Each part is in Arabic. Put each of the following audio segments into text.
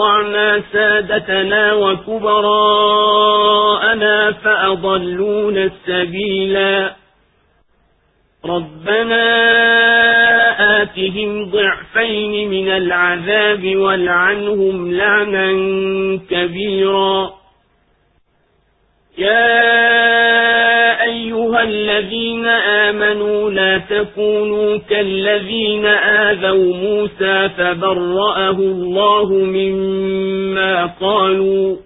أطعنا سادتنا وكبراءنا فأضلونا السبيلا. ربنا آتهم ضعفين من العذاب والعنهم لعنا كبيرا. يا أيها الذين آمنوا لا تكونوا كالذين آذوا موسى فبرأه الله مما قالوا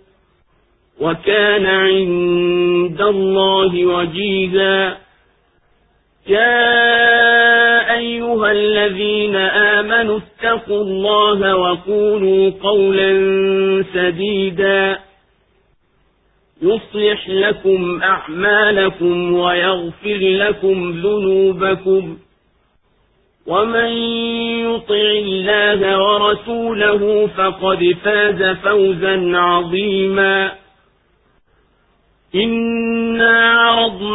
وكان عند الله وجيزا. يا أيها الذين آمنوا اتقوا الله وقولوا قولا سديدا. يصلح لكم أعمالكم ويغفر لكم ذنوبكم ومن يطع الله ورسوله فقد فاز فوزا عظيما إنا